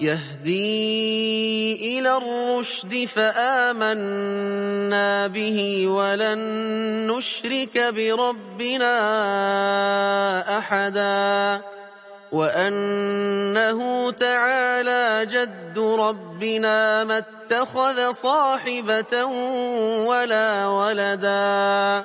يهدي إلى الرشد فآمنا به ولن نشرك بربنا أحدا وأنه تعالى جد ربنا ما اتخذ صاحبة ولا ولدا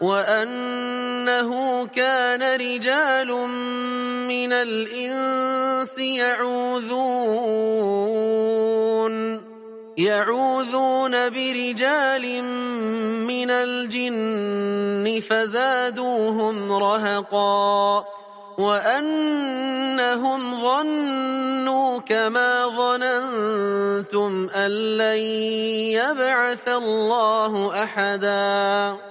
وأنه كان رجال من الإنس يعوذون يعوذون برجال من الجن فزادوهم رهقا. وأنهم ظنوا كما ظننتم أن لن يبعث الله أحداً.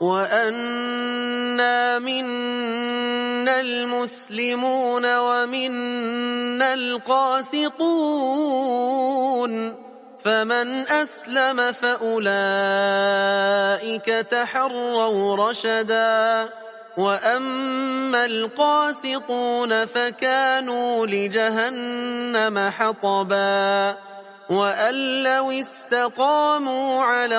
وأنا منا المسلمون ومنا القاسطون فمن أسلم فأولئك تحروا رشداً وأما القاسطون فكانوا لجهنم حطبا وأن لو استقاموا على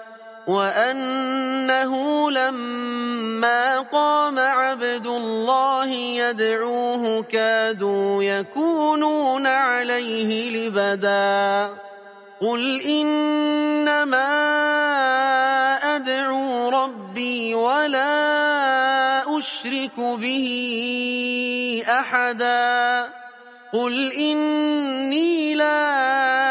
وأنه لما قام عبد الله يدعوه كادوا يكونون عليه لبدا. قل إنما أدعو ربي ولا أشرك به أحدا. قل إني لا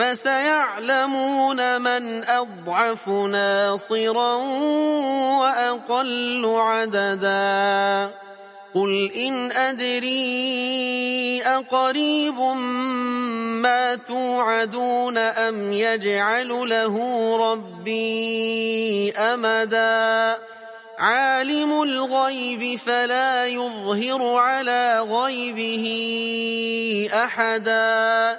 فسيعلمون من أضعف ناصرا وأقل عددا. قل إن أدري أقريب ما توعدون أم يجعل له ربي أمدا. عالم الغيب فلا يظهر على غيبه أحدا.